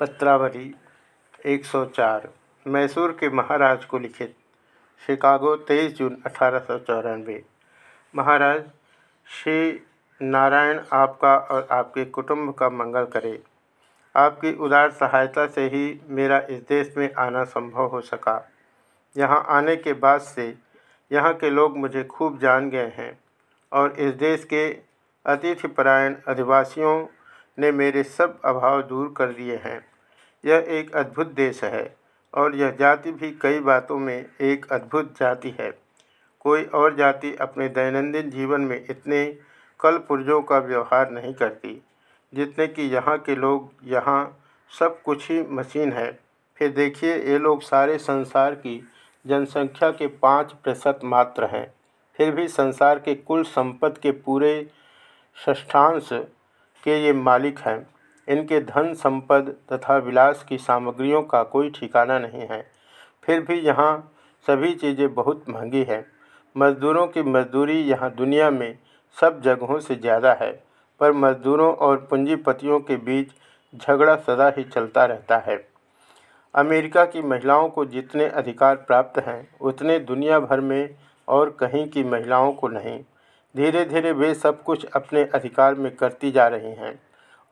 पत्रावली 104 मैसूर के महाराज को लिखित, शिकागो 23 जून अठारह सौ चौरानवे। महाराज, श्री नारायण आपका और आपके कुटुंब का मंगल करे। आपकी उदार सहायता से ही मेरा इस देश में आना संभव हो सका। यहाँ आने के बाद से यहाँ के लोग मुझे खूब जान गए हैं और इस देश के अतिथिपरायण अधिवासियों ने मेरे सब अभाव दूर कर दिए हैं। यह एक अद्भुत देश है और यह जाति भी कई बातों में एक अद्भुत जाति है। कोई और जाति अपने दैनंदिन जीवन में इतने कल पुर्जों का व्यवहार नहीं करती, जितने कि यहाँ के लोग, यहाँ सब कुछ ही मशीन है। फिर देखिए, ये लोग सारे संसार की जनसंख्या के पाँच प्रतिशत मात्र हैं। फिर भी संसार के कुल संपत्ति के पूरे षष्ठांश के ये मालिक हैं। इनके धन, संपद तथा विलास की सामग्रियों का कोई ठिकाना नहीं है। फिर भी यहाँ सभी चीज़ें बहुत महँगी हैं। मज़दूरों की मजदूरी यहाँ दुनिया में सब जगहों से ज़्यादा है, पर मज़दूरों और पूंजीपतियों के बीच झगड़ा सदा ही चलता रहता है। अमेरिका की महिलाओं को जितने अधिकार प्राप्त हैं, उतने दुनिया भर में और कहीं की महिलाओं को नहीं। धीरे धीरे वे सब कुछ अपने अधिकार में करती जा रही हैं।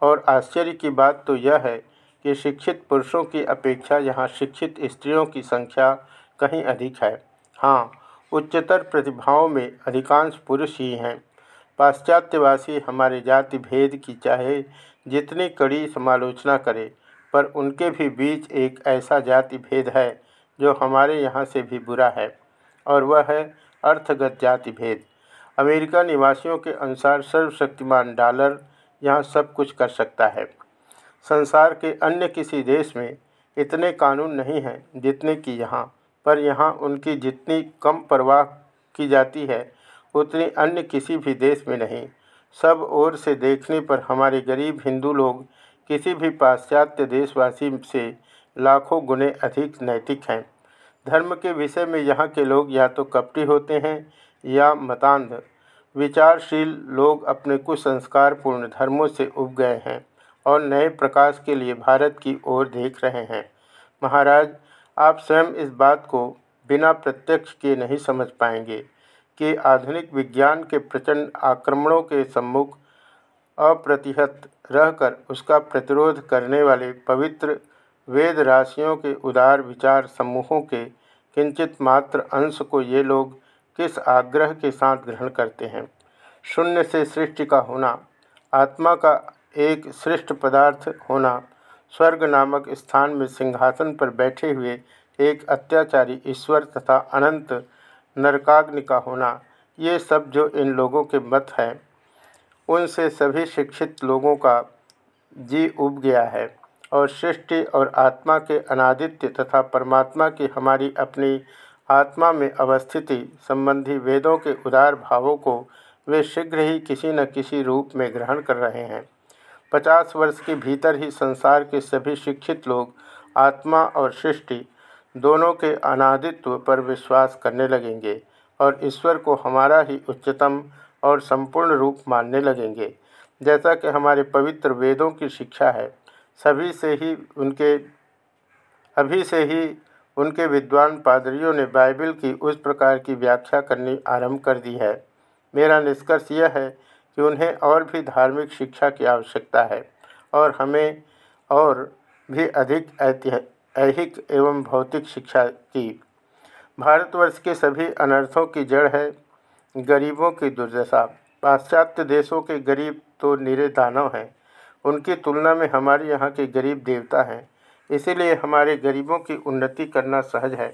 और आश्चर्य की बात तो यह है कि शिक्षित पुरुषों की अपेक्षा यहाँ शिक्षित स्त्रियों की संख्या कहीं अधिक है। हाँ उच्चतर प्रतिभाओं में अधिकांश पुरुष ही हैं। पाश्चात्यवासी हमारे जाति भेद की चाहे जितनी कड़ी समालोचना करे, पर उनके भी बीच एक ऐसा जाति भेद है जो हमारे यहाँ से भी बुरा है, और वह है अर्थगत जाति भेद अमेरिका निवासियों के अनुसार सर्वशक्तिमान डॉलर यहाँ सब कुछ कर सकता है। संसार के अन्य किसी देश में इतने कानून नहीं हैं जितने कि यहाँ, पर यहाँ उनकी जितनी कम परवाह की जाती है, उतनी अन्य किसी भी देश में नहीं। सब ओर से देखने पर हमारे गरीब हिंदू लोग किसी भी पाश्चात्य देशवासी से लाखों गुने अधिक नैतिक हैं। धर्म के विषय में यहाँ के लोग या तो कपटी होते हैं या मतान्ध विचारशील लोग अपने कुसंस्कारपूर्ण धर्मों से उब गए हैं और नए प्रकाश के लिए भारत की ओर देख रहे हैं। महाराज, आप स्वयं इस बात को बिना प्रत्यक्ष के नहीं समझ पाएँगे कि आधुनिक विज्ञान के प्रचंड आक्रमणों के सम्मुख अप्रतिहत रहकर उसका प्रतिरोध करने वाले पवित्र वेद राशियों के उदार विचार समूहों के किंचित मात्र अंश को ये लोग किस आग्रह के साथ ग्रहण करते हैं? शून्य से सृष्टि का होना, आत्मा का एक श्रेष्ठ पदार्थ होना, स्वर्ग नामक स्थान में सिंहासन पर बैठे हुए एक अत्याचारी ईश्वर तथा अनंत नरकाग्नि का होना, ये सब जो इन लोगों के मत हैं, उनसे सभी शिक्षित लोगों का जी उब गया है और सृष्टि और आत्मा के अनादित्य तथा परमात्मा की हमारी अपनी आत्मा में अवस्थिति संबंधी वेदों के उदार भावों को वे शीघ्र ही किसी न किसी रूप में ग्रहण कर रहे हैं। पचास वर्ष के भीतर ही संसार के सभी शिक्षित लोग, आत्मा और सृष्टि दोनों के अनादित्व पर विश्वास करने लगेंगे और ईश्वर को हमारा ही उच्चतम और संपूर्ण रूप मानने लगेंगे। जैसा कि हमारे पवित्र वेदों की शिक्षा है, सभी से ही उनके, अभी से ही उनके विद्वान पादरियों ने बाइबल की उस प्रकार की व्याख्या करनी आरंभ कर दी है। मेरा निष्कर्ष यह है कि उन्हें और भी धार्मिक शिक्षा की आवश्यकता है और हमें और भी अधिक ऐहिक एवं भौतिक शिक्षा की। भारतवर्ष के सभी अनर्थों की जड़ है गरीबों की दुर्दशा। पाश्चात्य देशों के गरीब तो निरे दानव हैं। उनकी तुलना में हमारे यहाँ के गरीब देवता हैं। इसीलिए हमारे गरीबों की उन्नति करना सहज है।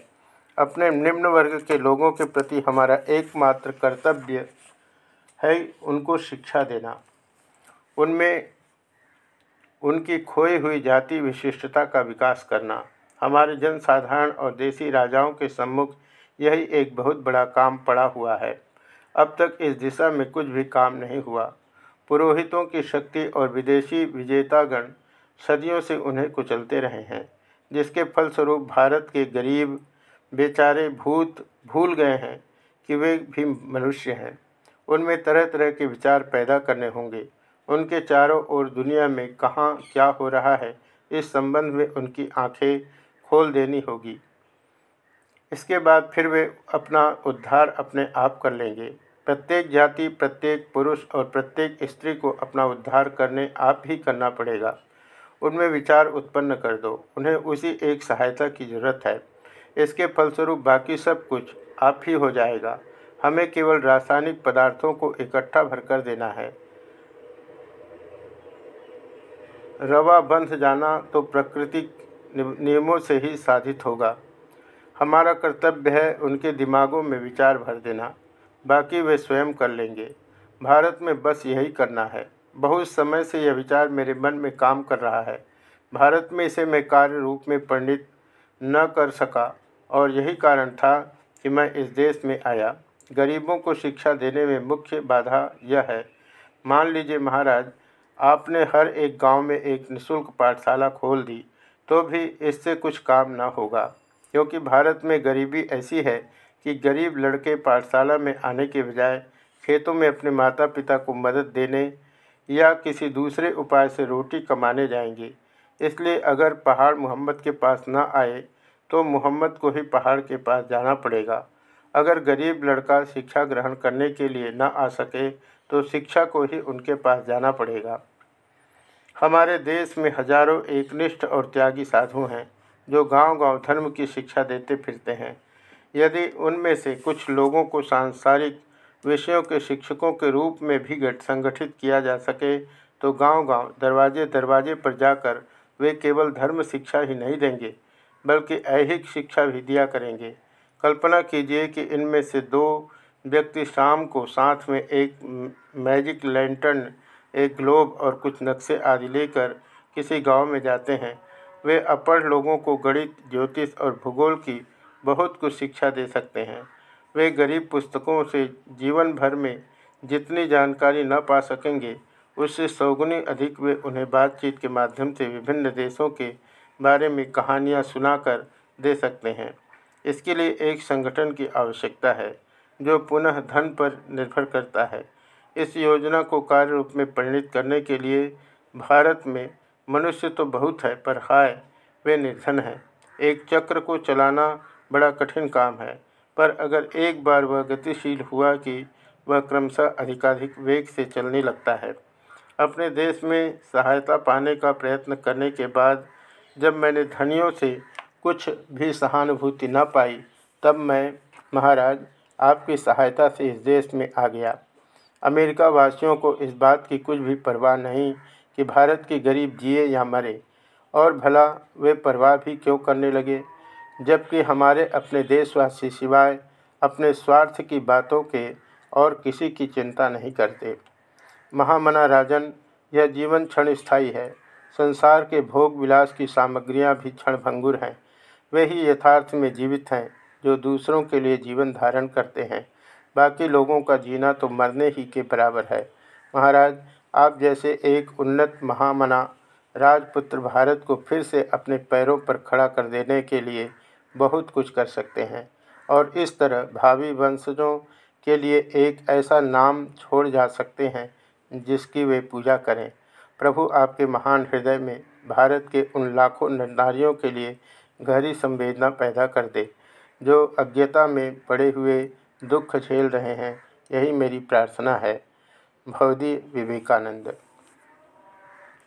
अपने निम्न वर्ग के लोगों के प्रति हमारा एकमात्र कर्तव्य है उनको शिक्षा देना। उनमें उनकी खोई हुई जाति विशिष्टता का विकास करना। हमारे जनसाधारण और देसी राजाओं के सम्मुख यही एक बहुत बड़ा काम पड़ा हुआ है। अब तक इस दिशा में कुछ भी काम नहीं हुआ। पुरोहितों की शक्ति और विदेशी विजेतागण सदियों से उन्हें कुचलते रहे हैं, जिसके फलस्वरूप भारत के गरीब, बेचारे भूत भूल गए हैं कि वे भी मनुष्य हैं। उनमें तरह तरह के विचार पैदा करने होंगे। उनके चारों ओर दुनिया में कहाँ क्या हो रहा है, इस संबंध में उनकी आँखें खोल देनी होगी। इसके बाद फिर वे अपना उद्धार अपने आप कर लेंगे। प्रत्येक जाति, प्रत्येक पुरुष और प्रत्येक स्त्री को अपना उद्धार करने आप ही करना पड़ेगा। उनमें विचार उत्पन्न कर दो। उन्हें उसी एक सहायता की ज़रूरत है। इसके फलस्वरूप बाकी सब कुछ आप ही हो जाएगा। हमें केवल रासायनिक पदार्थों को इकट्ठा भरकर देना है। रवा बंध जाना तो प्रकृति नियमों से ही साधित होगा। हमारा कर्तव्य है उनके दिमागों में विचार भर देना। बाकी वे स्वयं कर लेंगे। भारत में बस यही करना है। बहुत समय से यह विचार मेरे मन में काम कर रहा है। भारत में इसे मैं कार्य रूप में परिणित न कर सका और यही कारण था कि मैं इस देश में आया। गरीबों को शिक्षा देने में मुख्य बाधा यह है। मान लीजिए महाराज, आपने हर एक गाँव में एक निशुल्क पाठशाला खोल दी तो भी इससे कुछ काम न होगा। क्योंकि भारत में गरीबी ऐसी है कि गरीब लड़के पाठशाला में आने के बजाय खेतों में अपने माता पिता को मदद देने या किसी दूसरे उपाय से रोटी कमाने जाएँगे। इसलिए अगर पहाड़ मोहम्मद के पास न आए तो मोहम्मद को ही पहाड़ के पास जाना पड़ेगा। अगर गरीब लड़का शिक्षा ग्रहण करने के लिए न आ सके तो शिक्षा को ही उनके पास जाना पड़ेगा। हमारे देश में हज़ारों एकनिष्ठ और त्यागी साधु हैं, जो गांव-गांव धर्म की शिक्षा देते फिरते हैं। यदि उनमें से कुछ लोगों को सांसारिक विषयों के शिक्षकों के रूप में भी संगठित किया जा सके तो गांव-गांव, दरवाजे दरवाजे पर जाकर वे केवल धर्म शिक्षा ही नहीं देंगे, बल्कि ऐहिक शिक्षा भी दिया करेंगे। कल्पना कीजिए कि इनमें से दो व्यक्ति शाम को साथ में एक मैजिक लैंटर्न, एक ग्लोब और कुछ नक्शे आदि लेकर किसी गाँव में जाते हैं। वे अपढ़ लोगों को गणित, ज्योतिष और भूगोल की बहुत कुछ शिक्षा दे सकते हैं। वे गरीब पुस्तकों से जीवन भर में जितनी जानकारी न पा सकेंगे, उससे सौगुनी अधिक वे उन्हें बातचीत के माध्यम से विभिन्न देशों के बारे में कहानियाँ सुनाकर दे सकते हैं। इसके लिए एक संगठन की आवश्यकता है, जो पुनः धन पर निर्भर करता है। इस योजना को कार्य रूप में परिणित करने के लिए भारत में मनुष्य तो बहुत है, पर हाय, वे निर्धन हैं। एक चक्र को चलाना बड़ा कठिन काम है। पर अगर एक बार वह गतिशील हुआ कि वह क्रमशः अधिकाधिक वेग से चलने लगता है, अपने देश में सहायता पाने का प्रयत्न करने के बाद जब मैंने धनियों से कुछ भी सहानुभूति न पाई, तब मैं, महाराज, आपकी सहायता से इस देश में आ गया। अमेरिका वासियों को इस बात की कुछ भी परवाह नहीं कि भारत के गरीब जिए या मरे, और भला वे परवाह भी क्यों करने लगे? जबकि हमारे अपने देशवासी सिवाय अपने स्वार्थ की बातों के और किसी की चिंता नहीं करते। महामना राजन, यह जीवन क्षण स्थायी है। संसार के भोग विलास की सामग्रियाँ भी क्षण भंगुर हैं। वे ही यथार्थ में जीवित हैं, जो दूसरों के लिए जीवन धारण करते हैं। बाकी लोगों का जीना तो मरने ही के बराबर है। महाराज, आप जैसे एक उन्नत महामना राजपुत्र भारत को फिर से अपने पैरों पर खड़ा कर देने के लिए बहुत कुछ कर सकते हैं। और इस तरह भावी वंशजों के लिए एक ऐसा नाम छोड़ जा सकते हैं, जिसकी वे पूजा करें। प्रभु आपके महान हृदय में भारत के उन लाखों नारियों के लिए गहरी संवेदना पैदा कर दे, जो अज्ञता में पड़े हुए दुख झेल रहे हैं। यही मेरी प्रार्थना है। भवदी विवेकानंद।